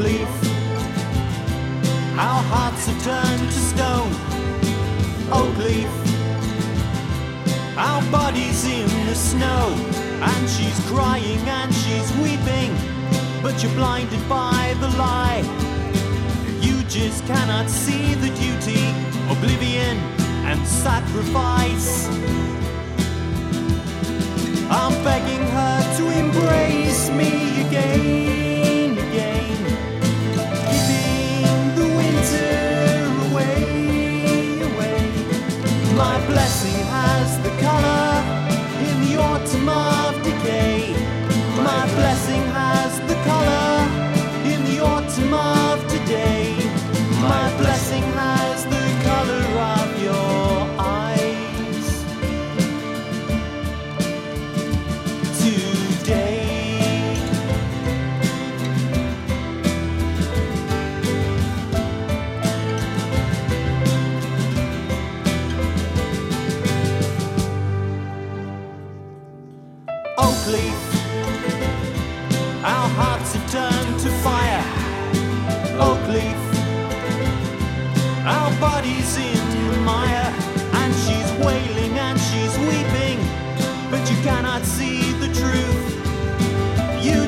belief. Our hearts have turned to stone, oh, oak leaf. Our bodies in the snow, and she's crying and she's weeping, but you're blinded by the lie. You just cannot see the duty, oblivion, and sacrifice.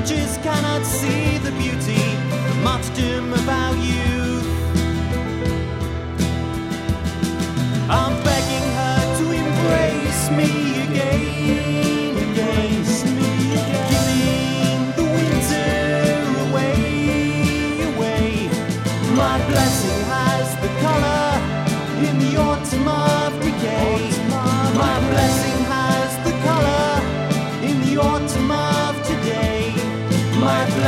Just cannot see the beauty, the martyrdom of our youth.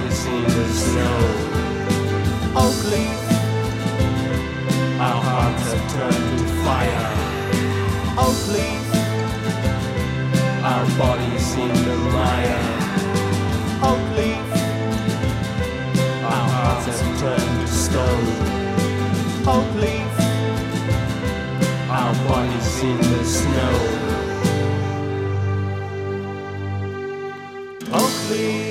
Bodies in the snow. oak leaf, Our hearts have turned to fire. oak leaf, Our bodies in the mire. oak leaf, Our hearts have turned to stone. oak leaf. Our bodies in the snow. Oak leaf.